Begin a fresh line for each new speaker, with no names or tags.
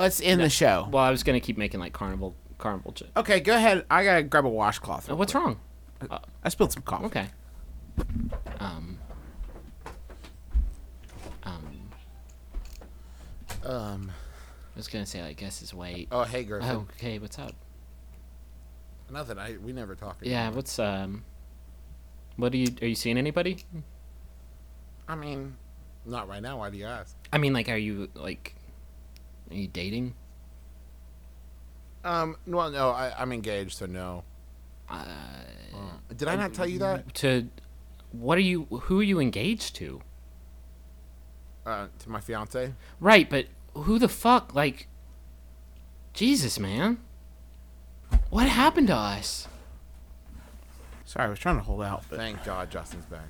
let's end the show.
Well, I was gonna keep making like carnival carnival jokes.
Okay, go ahead. I gotta grab a washcloth. real
What's
quick.
wrong?
I spilled some coffee.
Okay. Um. Um.
Um.
I was gonna say, I guess his weight.
Oh, hey, Griffin.
Oh, okay. What's up?
Nothing. I we never talk.
Yeah.
anymore.
What's um. What are you? Are you seeing anybody?
I mean, not right now. Why do you ask?
I mean, like, are you like? Are you dating?
Um. Well, no. I, I'm engaged, so no.
Uh,
Did I not tell you that?
to what are you? Who are you engaged to?
Uh, to my fiance.
Right, but who the fuck? Like, Jesus, man. What happened to us?
Sorry, I was trying to hold out. But... Thank God Justin's back.